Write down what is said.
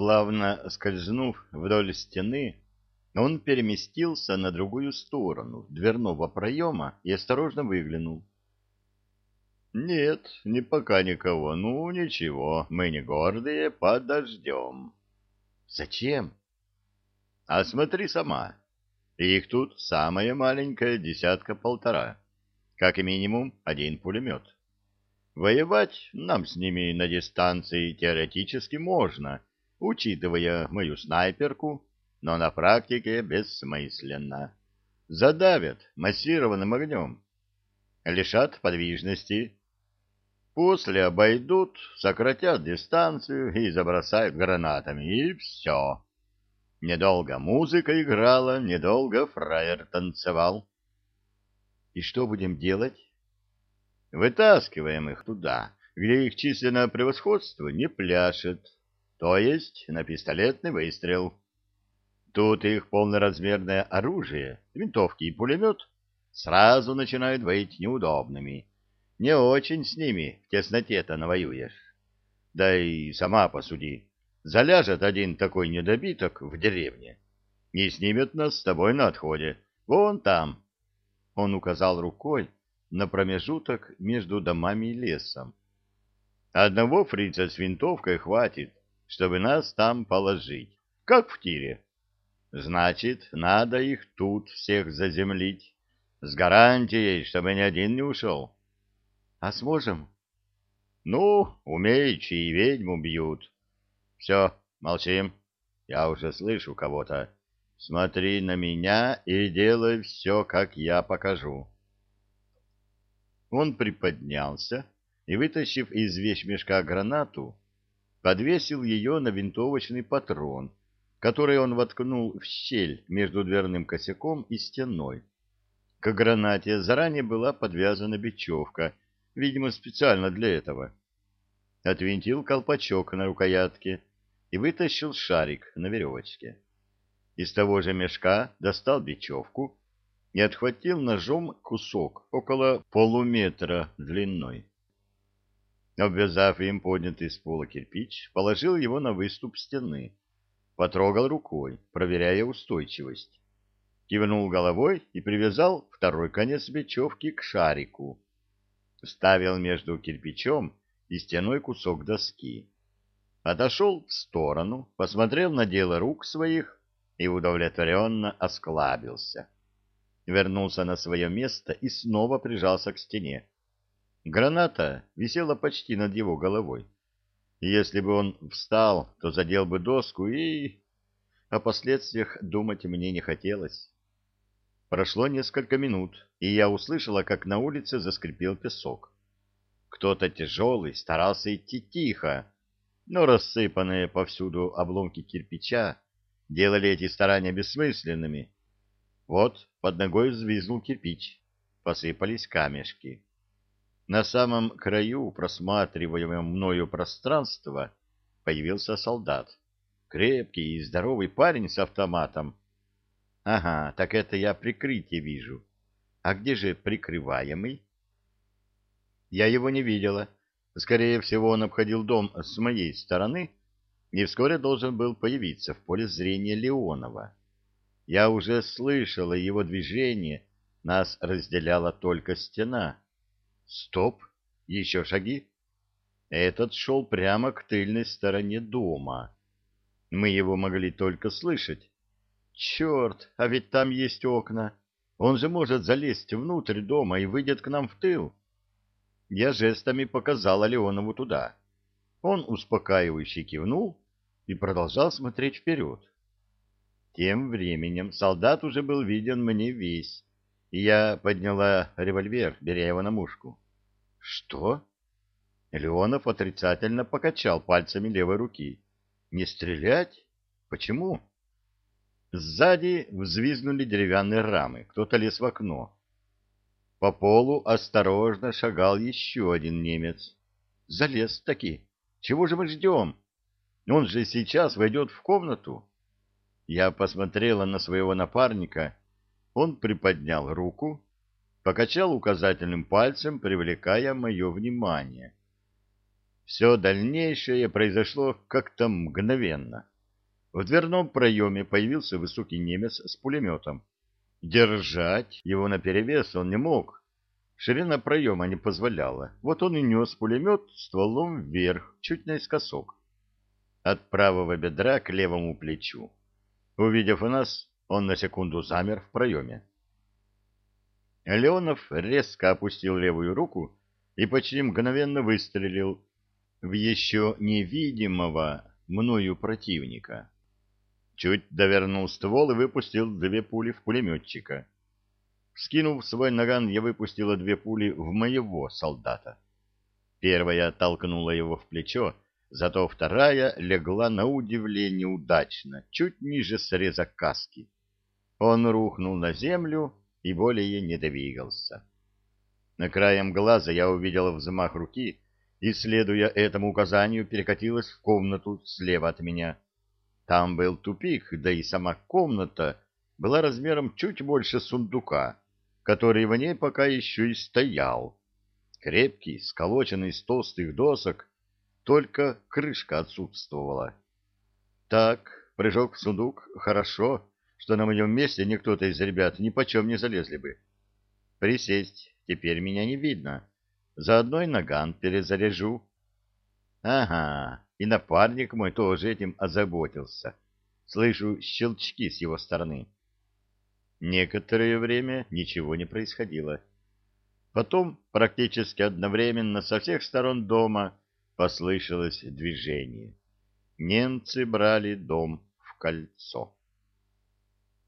Плавно скользнув вдоль стены, он переместился на другую сторону дверного проема и осторожно выглянул. «Нет, не пока никого. Ну, ничего, мы не гордые, подождем». «Зачем?» «А смотри сама. Их тут самая маленькая десятка-полтора. Как минимум один пулемет. Воевать нам с ними на дистанции теоретически можно» учитывая мою снайперку, но на практике бессмысленно. Задавят массированным огнем, лишат подвижности. После обойдут, сократят дистанцию и забросают гранатами, и все. Недолго музыка играла, недолго фраер танцевал. И что будем делать? Вытаскиваем их туда, где их численное превосходство не пляшет, то есть на пистолетный выстрел. Тут их полноразмерное оружие, винтовки и пулемет, сразу начинают быть неудобными. Не очень с ними в тесноте-то навоюешь. Да и сама посуди, заляжет один такой недобиток в деревне, не снимет нас с тобой на отходе, вон там. Он указал рукой на промежуток между домами и лесом. Одного фрица с винтовкой хватит, чтобы нас там положить, как в тире. Значит, надо их тут всех заземлить, с гарантией, чтобы ни один не ушел. А сможем? Ну, умеючи и ведьму бьют. Все, молчим. Я уже слышу кого-то. Смотри на меня и делай все, как я покажу. Он приподнялся и, вытащив из вещмешка гранату, подвесил ее на винтовочный патрон, который он воткнул в щель между дверным косяком и стеной. К гранате заранее была подвязана бечевка, видимо, специально для этого. Отвинтил колпачок на рукоятке и вытащил шарик на веревочке. Из того же мешка достал бечевку и отхватил ножом кусок около полуметра длиной. Обвязав им поднятый с пола кирпич, положил его на выступ стены, потрогал рукой, проверяя устойчивость. Кивнул головой и привязал второй конец бечевки к шарику. Вставил между кирпичом и стеной кусок доски. Отошел в сторону, посмотрел на дело рук своих и удовлетворенно осклабился. Вернулся на свое место и снова прижался к стене. Граната висела почти над его головой. Если бы он встал, то задел бы доску и... О последствиях думать мне не хотелось. Прошло несколько минут, и я услышала, как на улице заскрипел песок. Кто-то тяжелый старался идти тихо, но рассыпанные повсюду обломки кирпича делали эти старания бессмысленными. Вот под ногой взвизнул кирпич, посыпались камешки. На самом краю просматриваемого мною пространства появился солдат. Крепкий и здоровый парень с автоматом. Ага, так это я прикрытие вижу. А где же прикрываемый? Я его не видела. Скорее всего, он обходил дом с моей стороны и вскоре должен был появиться в поле зрения Леонова. Я уже слышала его движение, нас разделяла только стена. Стоп! Еще шаги. Этот шел прямо к тыльной стороне дома. Мы его могли только слышать. Черт, а ведь там есть окна. Он же может залезть внутрь дома и выйдет к нам в тыл. Я жестами показала Леонову туда. Он успокаивающе кивнул и продолжал смотреть вперед. Тем временем солдат уже был виден мне весь, и я подняла револьвер, беря его на мушку. «Что?» Леонов отрицательно покачал пальцами левой руки. «Не стрелять? Почему?» Сзади взвизгнули деревянные рамы, кто-то лез в окно. По полу осторожно шагал еще один немец. Залез таки. Чего же мы ждем? Он же сейчас войдет в комнату. Я посмотрела на своего напарника. Он приподнял руку, покачал указательным пальцем, привлекая мое внимание. Все дальнейшее произошло как-то мгновенно. В дверном проеме появился высокий немец с пулеметом. Держать его наперевес он не мог. Ширина проема не позволяла. Вот он и нес пулемет стволом вверх, чуть наискосок. От правого бедра к левому плечу. Увидев нас, он на секунду замер в проеме. Леонов резко опустил левую руку и почти мгновенно выстрелил в еще невидимого мною противника. Чуть довернул ствол и выпустил две пули в пулеметчика. Скинув свой наган, я выпустила две пули в моего солдата. Первая толкнула его в плечо, зато вторая легла на удивление удачно, чуть ниже среза каски. Он рухнул на землю и более не двигался. На краем глаза я увидела взмах руки и, следуя этому указанию, перекатилась в комнату слева от меня. Там был тупик, да и сама комната была размером чуть больше сундука, который в ней пока еще и стоял. Крепкий, сколоченный из толстых досок, только крышка отсутствовала. Так, прыжок в сундук, хорошо, что на моем месте никто-то из ребят ни почем не залезли бы. Присесть, теперь меня не видно. Заодно и наган перезаряжу. Ага, и напарник мой тоже этим озаботился. Слышу щелчки с его стороны. Некоторое время ничего не происходило. Потом, практически одновременно, со всех сторон дома послышалось движение. Немцы брали дом в кольцо.